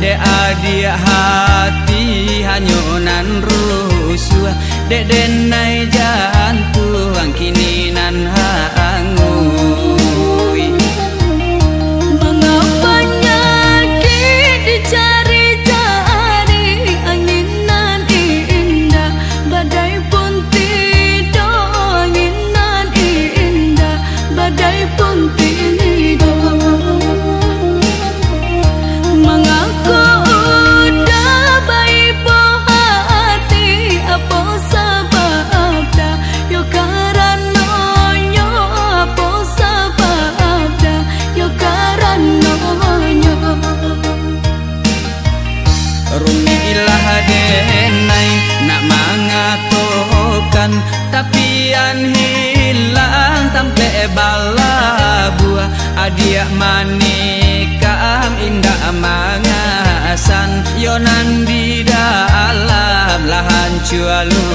Dek adia hati hanyunan rusuh Dek denai jantuang kini nan hangu hilang sampai balabua Adia manikam indah mangasan. Yonan di dalam lahan cualu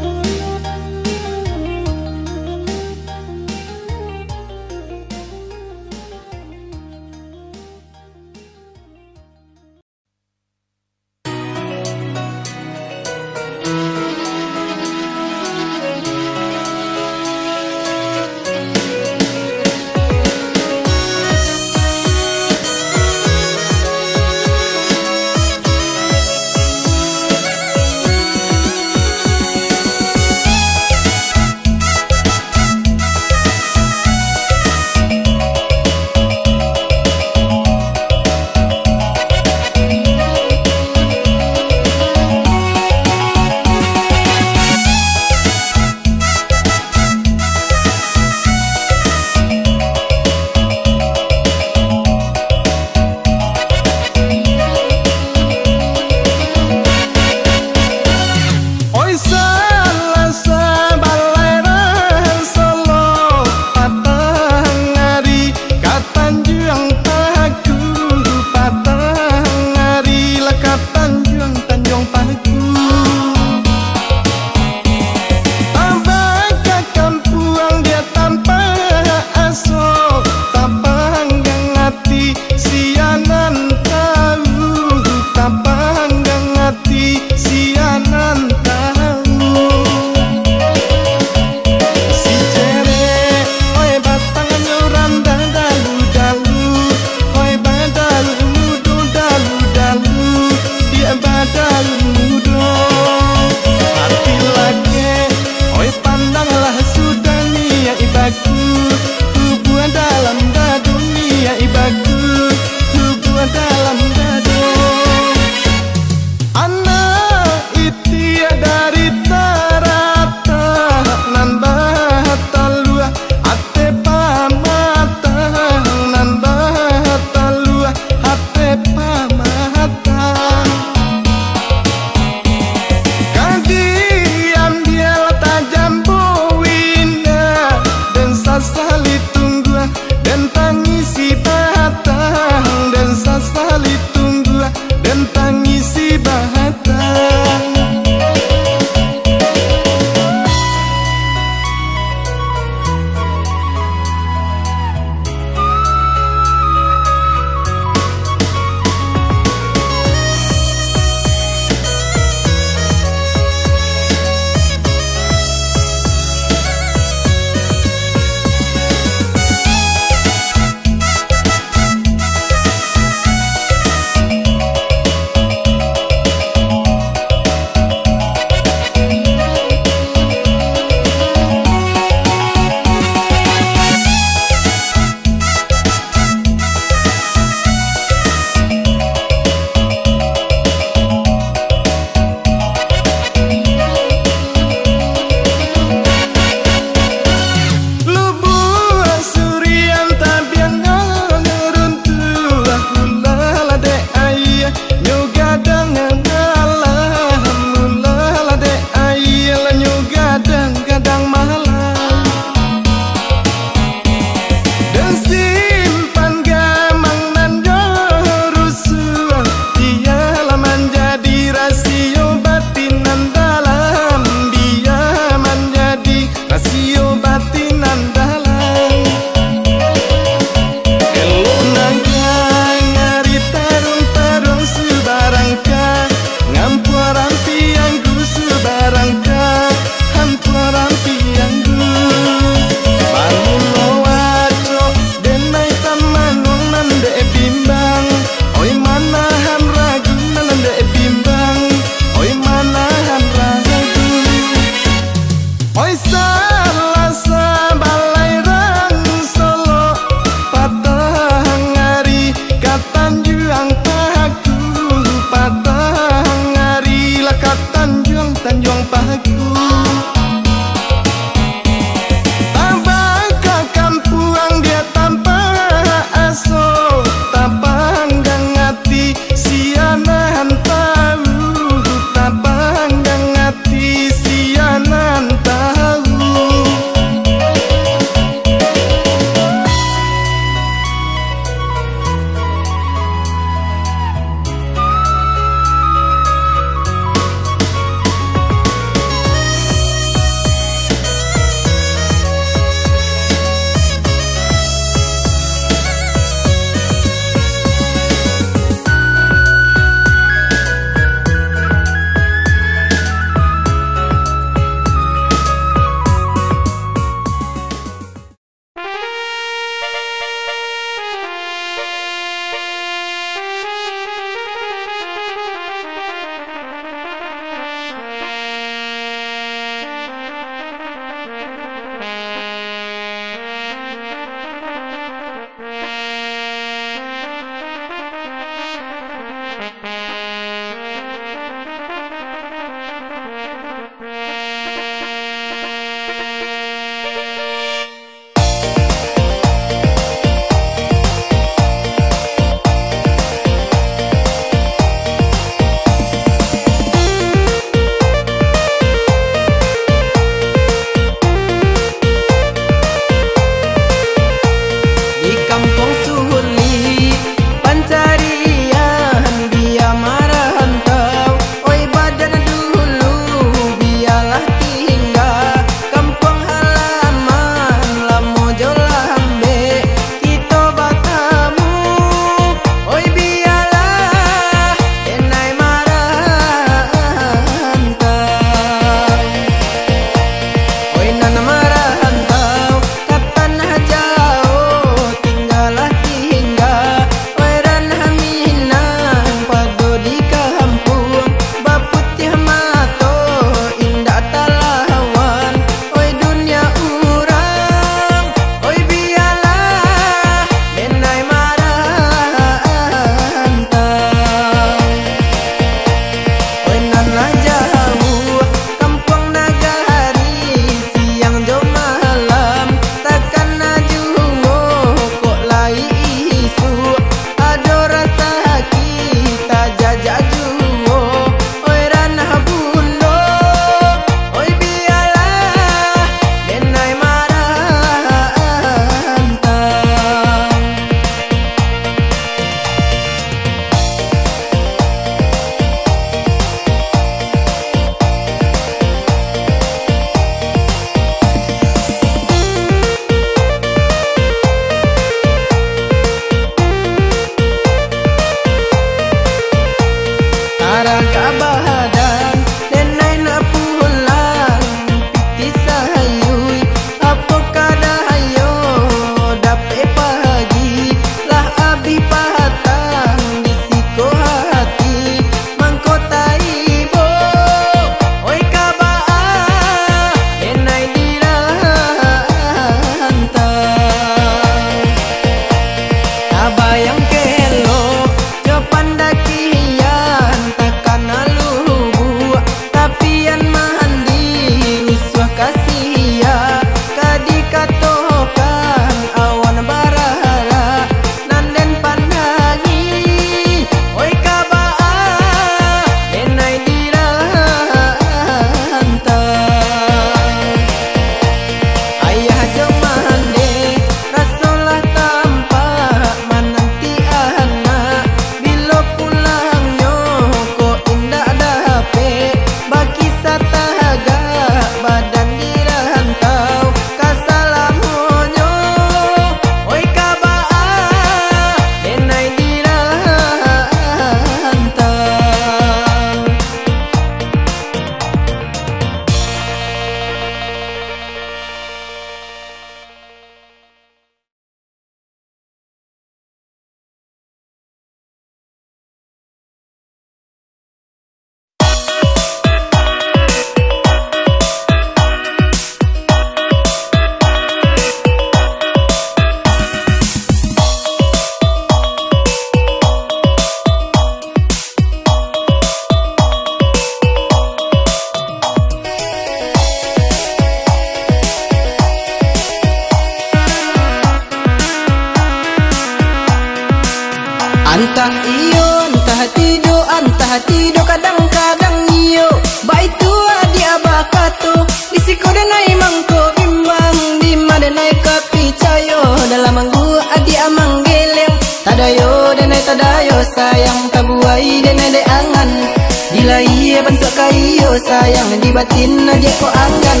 Di batin aja ko angan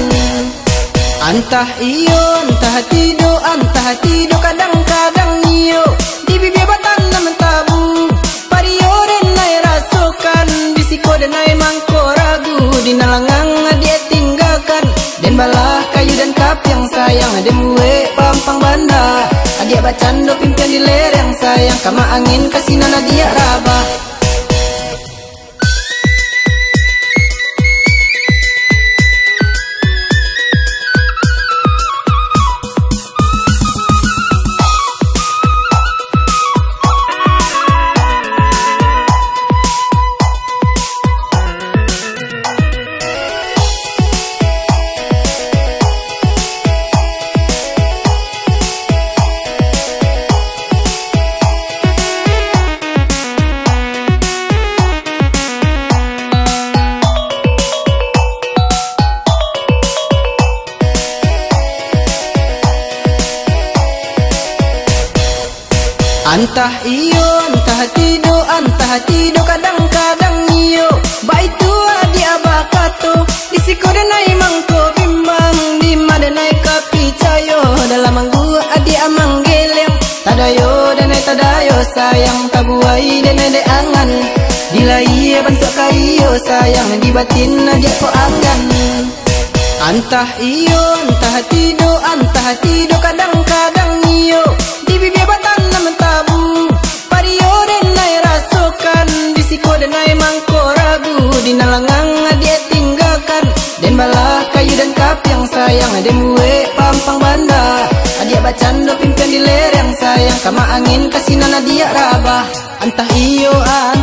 Antah iyo, entah tido, antah tido kadang-kadang iyo. Di bibir batan naman tabu Pariore nai rasukan Bisiko dan nai mangko ragu Di nalangang dia tinggalkan. Dan balah kayu dan kap yang sayang Dan muwe pampang banda. Adia bacando pimpian di lereng sayang Kama angin kasih nana dia rabah di batin aja ko angan Antah iyo, antah tido, antah tido kadang-kadang iyo. Di bibir batang naman tabu Pariore nai rasukan Disiko dan nai mangko ragu Di nalangang dia tinggalkan. Den balah kayu dan kap yang sayang Den buwe pampang banda. Adia bacando pimpian di lereng sayang Kama angin kasih nana dia rabah. Antah iyo antah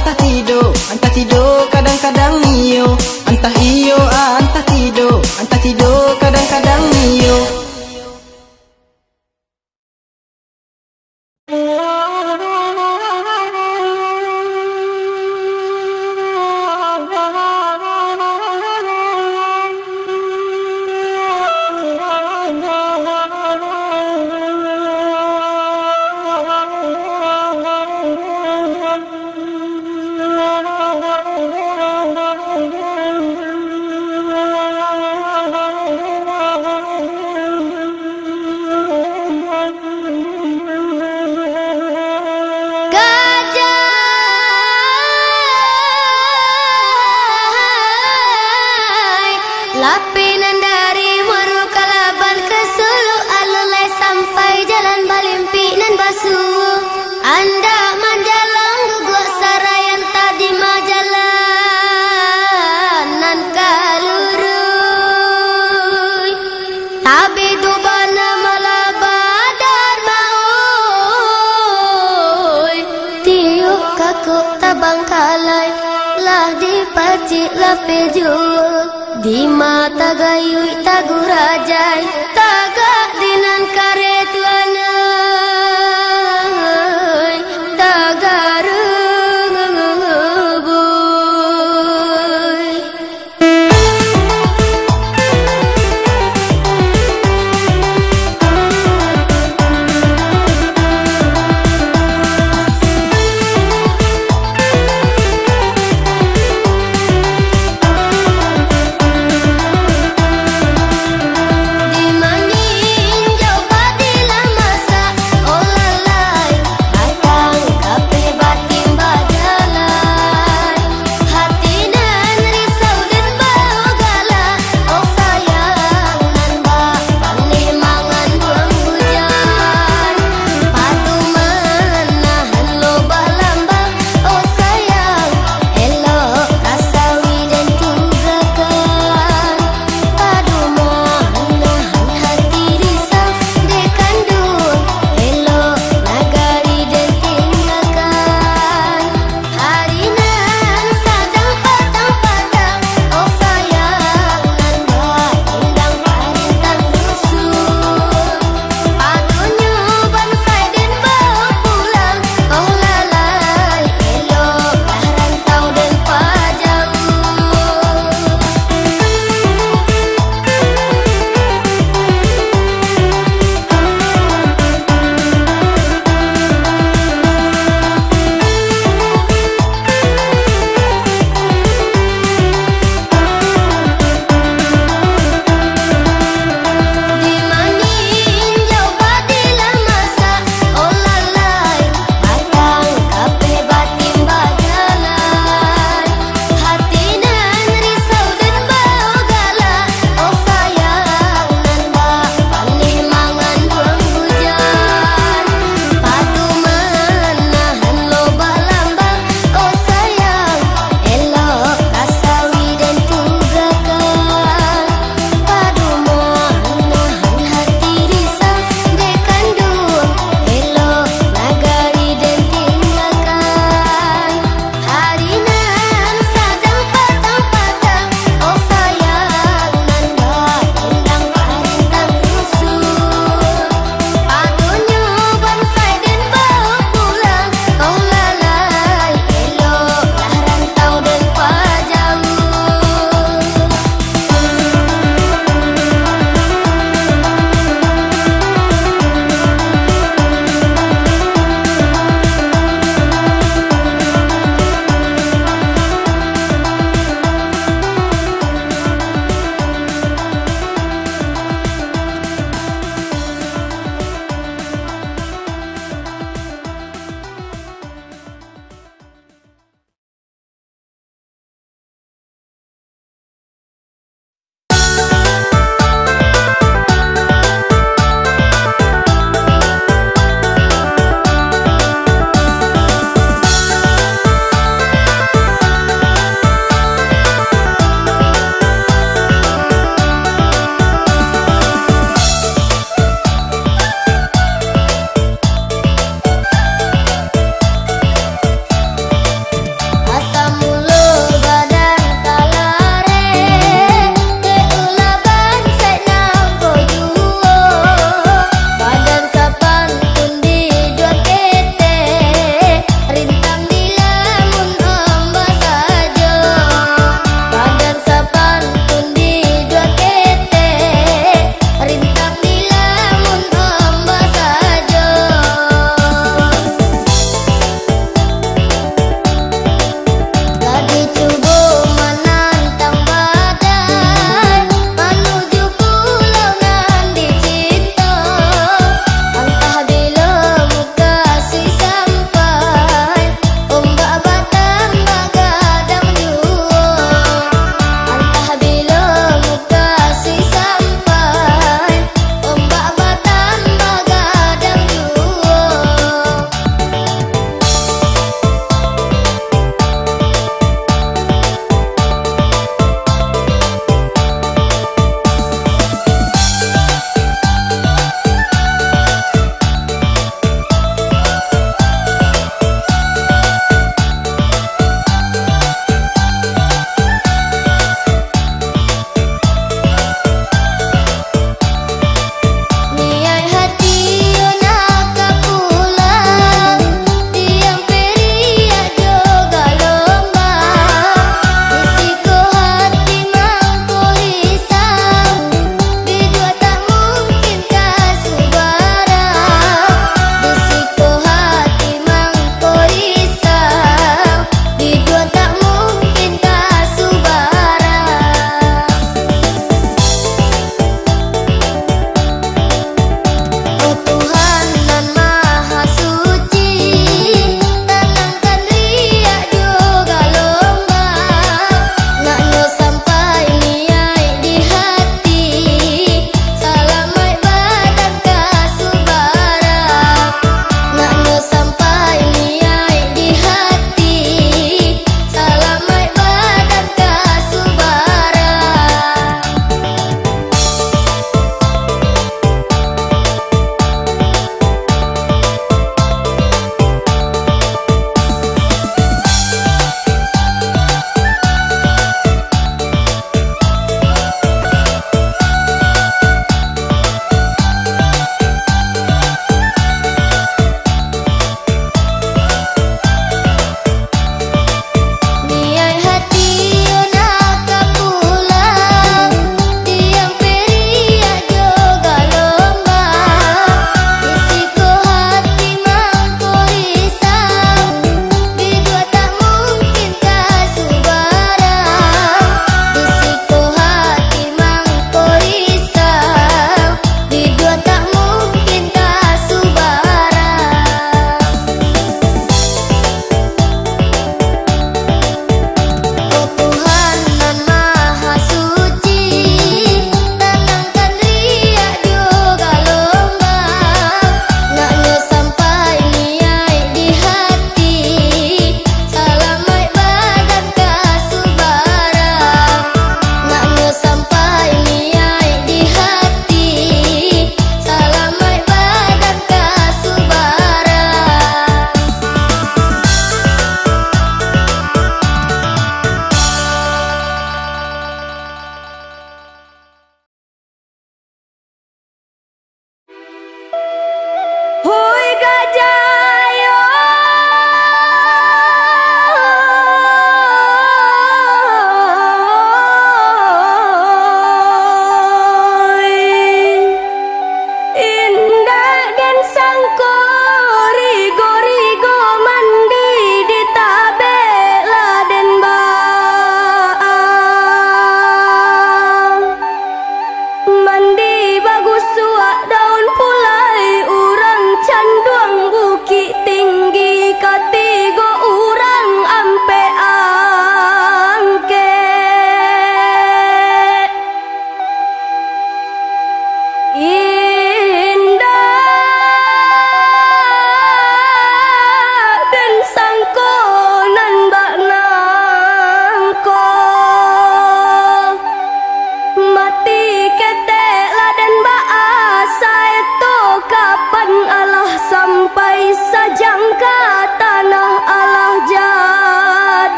suak daun pulai urang canduang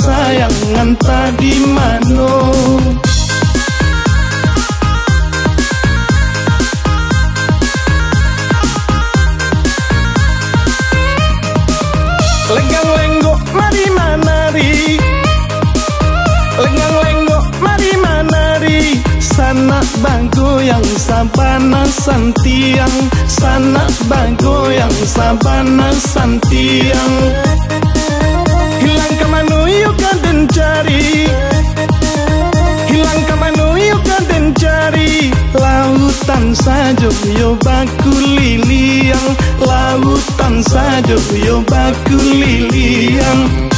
sayang anta di mano. Lenggang lenggok mari manari. Lenggang lenggok mari manari. Sanak yang sabana santiang. Sanak yang sabana santiang. Hilang ke mana yuk kaden cari. Hilang ke mana yuk kaden cari. Lautan saja yo baku liliang. Lautan saja yo baku liliang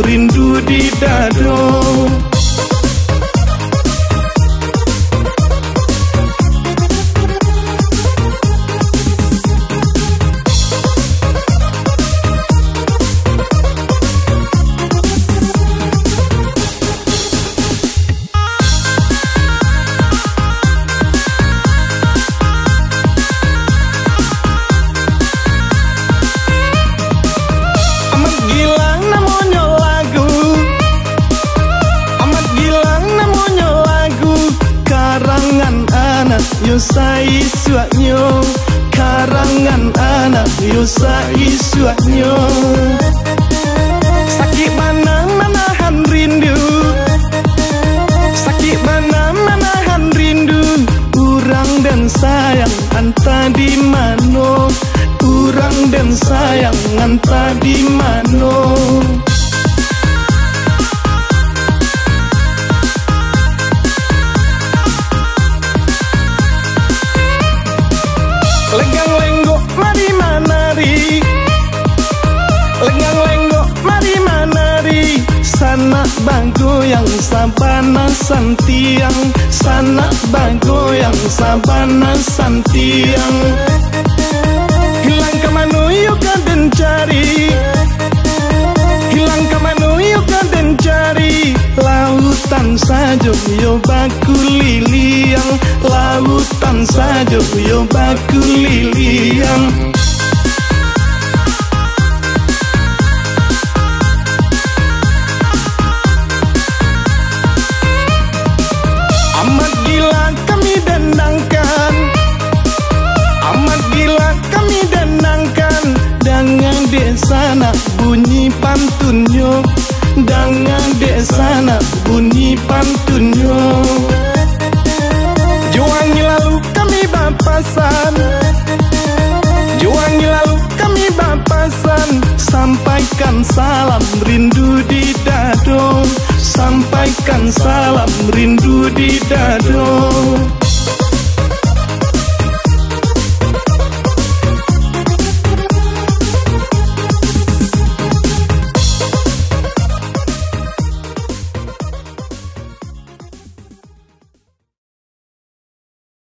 rindu di sabana santiang Sanak yang sabana santiang Hilang ke mana yuk kaden cari. Hilang ke mana yuk kaden cari. Lautan saja yo baku liliang. Lautan saja yo baku liliang bunyi pantunnya Dengan desa nak bunyi pantunnya Juangi lalu kami bapasan. Juangi lalu kami bapasan. Sampaikan salam rindu di dado. Sampaikan salam rindu di dado